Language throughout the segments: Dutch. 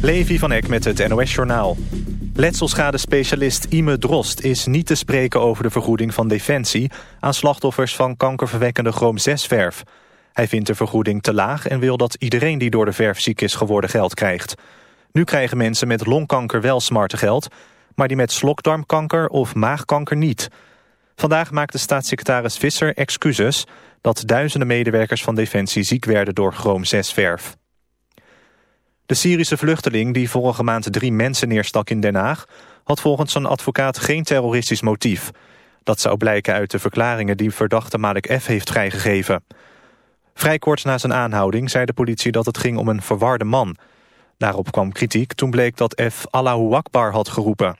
Levi van Eck met het NOS-journaal. Letselschade-specialist Ime Drost is niet te spreken over de vergoeding van Defensie... aan slachtoffers van kankerverwekkende chroom-6-verf. Hij vindt de vergoeding te laag en wil dat iedereen die door de verf ziek is geworden geld krijgt. Nu krijgen mensen met longkanker wel smarte geld... maar die met slokdarmkanker of maagkanker niet. Vandaag maakte staatssecretaris Visser excuses... dat duizenden medewerkers van Defensie ziek werden door chroom-6-verf. De Syrische vluchteling die vorige maand drie mensen neerstak in Den Haag... had volgens zijn advocaat geen terroristisch motief. Dat zou blijken uit de verklaringen die verdachte Malik F. heeft vrijgegeven. Vrij kort na zijn aanhouding zei de politie dat het ging om een verwarde man. Daarop kwam kritiek toen bleek dat F. Allahu Akbar had geroepen.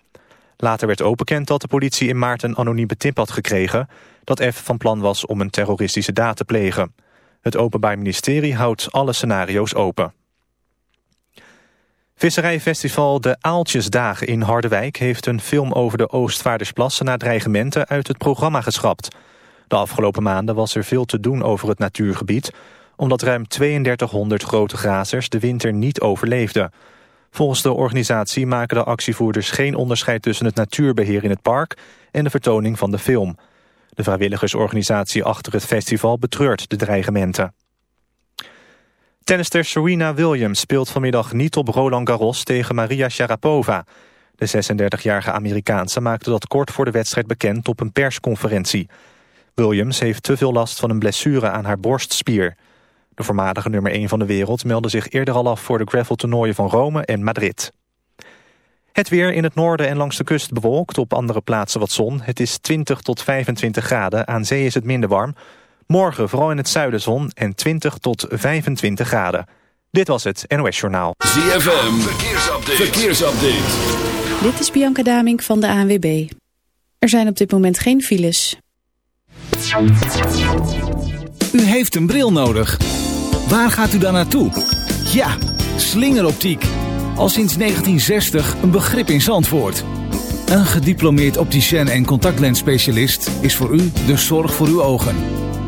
Later werd ook bekend dat de politie in maart een anonieme tip had gekregen... dat F. van plan was om een terroristische daad te plegen. Het Openbaar Ministerie houdt alle scenario's open. Visserijfestival De Aaltjesdagen in Harderwijk heeft een film over de Oostvaardersplassen na dreigementen uit het programma geschrapt. De afgelopen maanden was er veel te doen over het natuurgebied, omdat ruim 3200 grote grazers de winter niet overleefden. Volgens de organisatie maken de actievoerders geen onderscheid tussen het natuurbeheer in het park en de vertoning van de film. De vrijwilligersorganisatie achter het festival betreurt de dreigementen. Tennister Serena Williams speelt vanmiddag niet op Roland Garros tegen Maria Sharapova. De 36-jarige Amerikaanse maakte dat kort voor de wedstrijd bekend op een persconferentie. Williams heeft te veel last van een blessure aan haar borstspier. De voormalige nummer 1 van de wereld meldde zich eerder al af voor de graveltoernooien van Rome en Madrid. Het weer in het noorden en langs de kust bewolkt, op andere plaatsen wat zon. Het is 20 tot 25 graden, aan zee is het minder warm... Morgen vooral in het zuiden zon en 20 tot 25 graden. Dit was het NOS Journaal. ZFM, verkeersupdate. verkeersupdate. Dit is Bianca Damink van de ANWB. Er zijn op dit moment geen files. U heeft een bril nodig. Waar gaat u dan naartoe? Ja, slingeroptiek. Al sinds 1960 een begrip in Zandvoort. Een gediplomeerd opticien en contactlensspecialist is voor u de zorg voor uw ogen.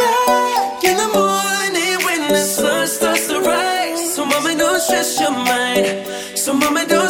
back in the morning when the sun starts to rise. So, mama, don't stress your mind. So, mama, don't.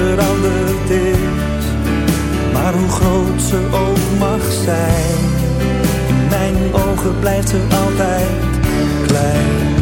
veranderd is. Maar hoe groot ze ook mag zijn, in mijn ogen blijft ze altijd klein.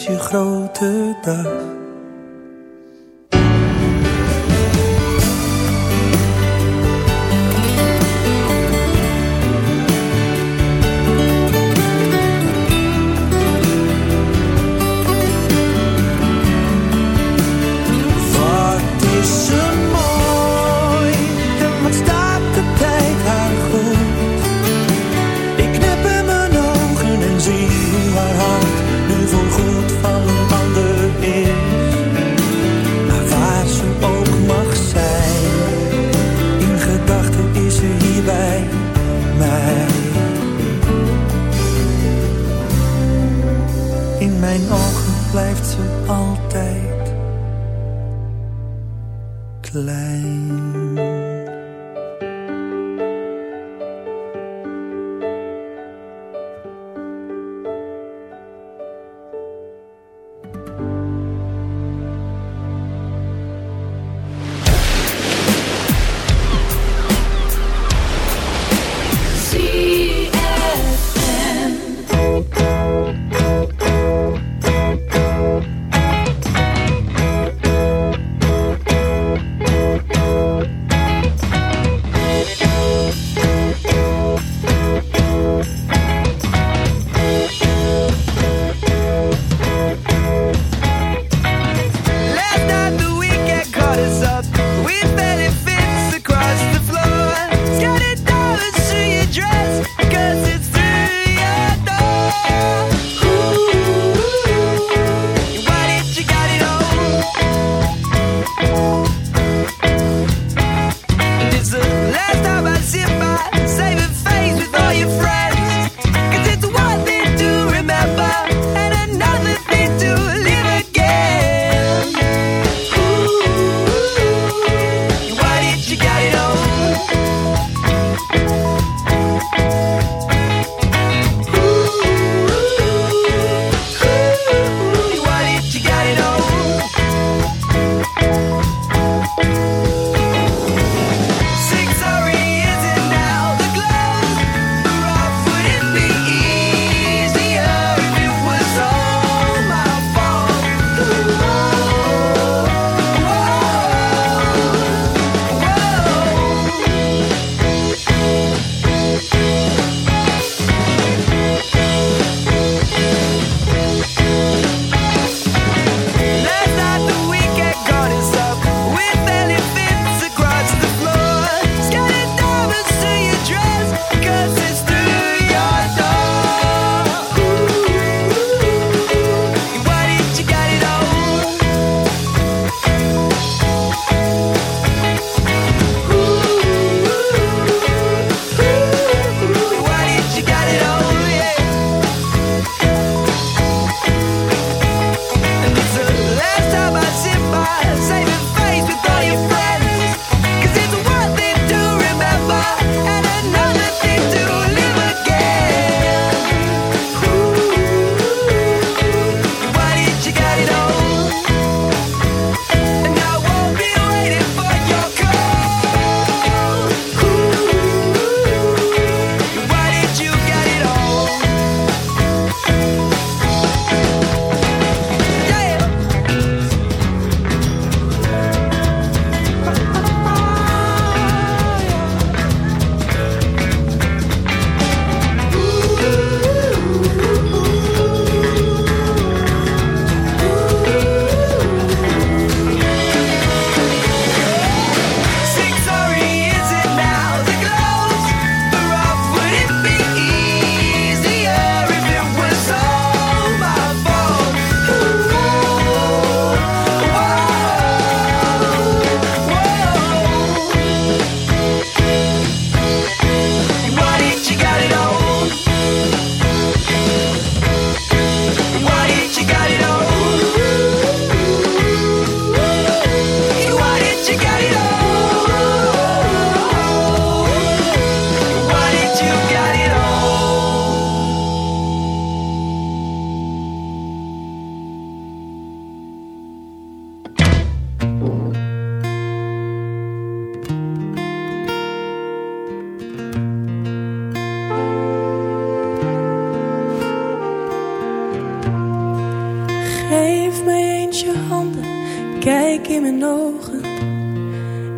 Is je grote dag.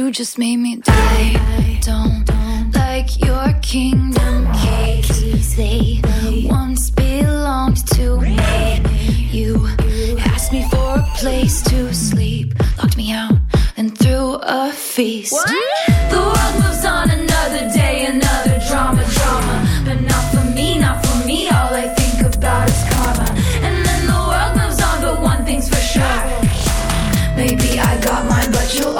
you just made me die. Don't like your kingdom keys. They once belonged to me. You asked me for a place to sleep, locked me out, and threw a feast. What? The world moves on another day, another drama, drama. But not for me, not for me. All I think about is karma. And then the world moves on, but one thing's for sure. Maybe I got mine, but you'll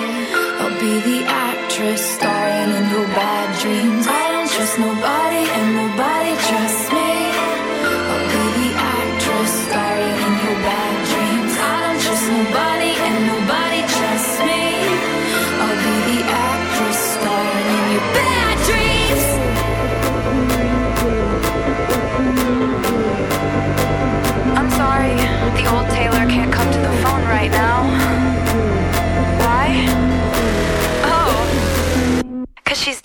interest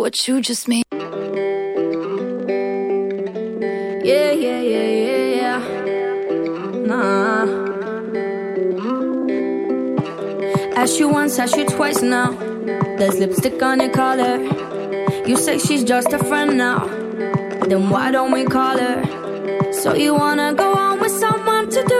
what you just made. Yeah, yeah, yeah, yeah, yeah. Nah. Asked you once, asked you twice now. There's lipstick on your collar. You say she's just a friend now. Then why don't we call her? So you wanna go on with someone to do?